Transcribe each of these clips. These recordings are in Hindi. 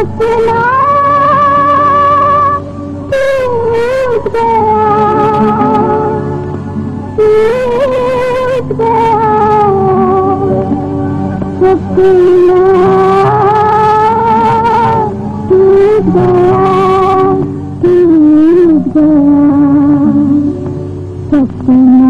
सपना गया टूट गया गया टूट गया सपना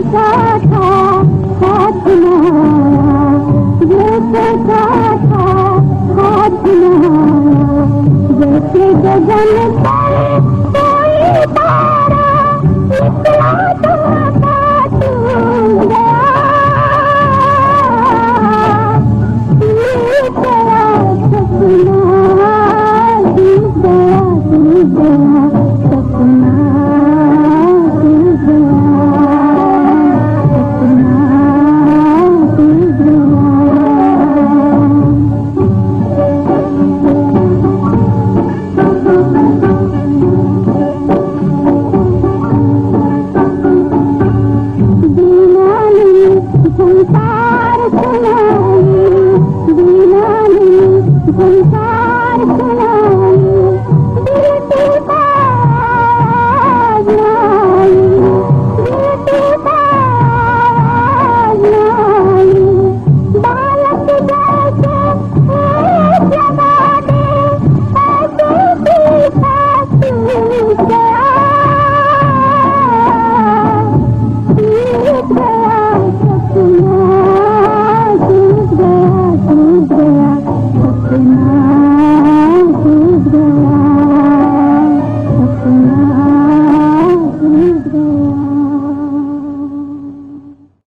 था हाथ ये था हाथ जैसे गगन पर कोई तारा निकला